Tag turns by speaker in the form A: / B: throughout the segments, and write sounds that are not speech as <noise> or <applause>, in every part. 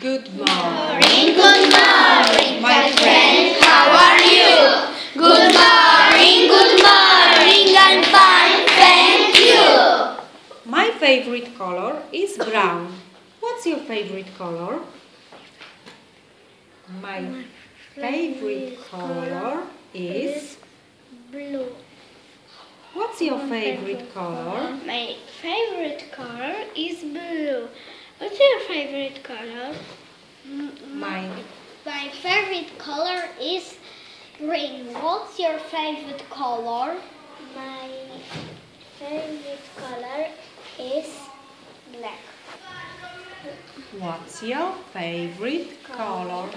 A: Good morning.
B: good morning,
A: My friend.
B: How are you? Good morning, good morning, I'm fine, thank you.
A: My favorite color is brown. What's your favorite color? My favorite color is.
B: Blue.
A: What's your favorite color?
B: My favorite color is blue. What's your favorite color?
A: My
B: My favorite color is green. What's your favorite color? My favorite color is black.
A: What's your favorite color?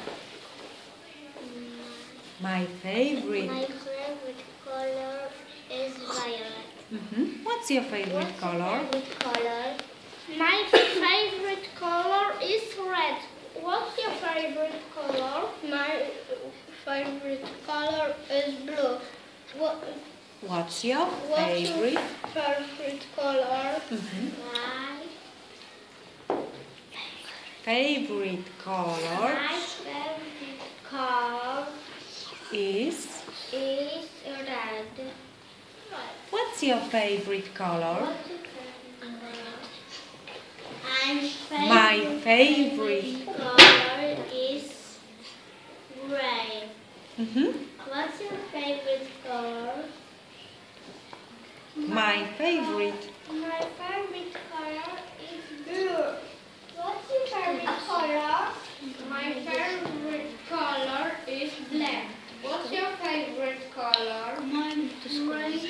A: My favorite.
B: My favorite color is violet.
A: Mhm. What's your favorite color?
B: favorite color? My favorite color is red. What's your favorite color? My favorite color is blue. What,
A: What's your
B: what's
A: favorite?
B: your favorite color?
A: Mhm.
B: My,
A: Favorite color
B: my favorite color
A: is.
B: is red.
A: What's your favorite color?
B: And
A: My favorite.
B: color is gray.
A: Mhm.
B: What's your favorite color?
A: My favorite.
B: My favorite color is blue. What's your favorite color? My favorite color is black. What's your favorite color? My favorite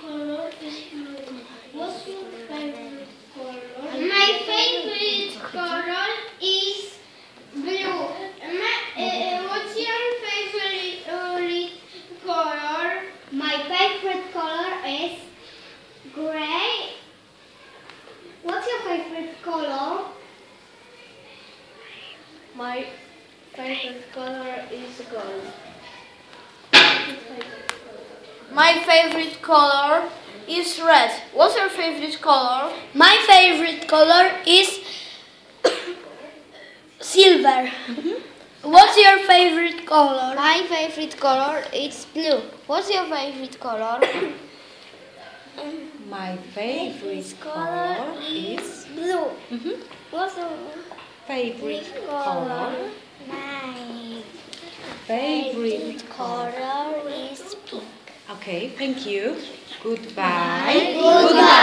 B: color is blue. What's your favorite color? My favorite color is blue. My, uh, what's your favorite uh, color? My favorite color is gray. What's your favorite color? My favorite color is gold.
C: My favorite color is red. What's your favorite color?
B: My favorite color is <coughs> silver. Mm-hmm.
C: What's your favorite color?
B: My favorite color is blue. What's your favorite color? <coughs>
A: My favorite color is.
B: blue.
A: Mhm.
B: What's your
A: Favorite color.
B: My
A: Favorite color.
B: color is pink.
A: Okay, thank you. Goodbye.
B: Goodbye.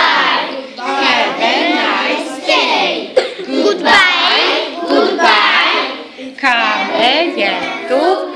B: Goodbye. Goodbye.
A: Come again. Goodbye.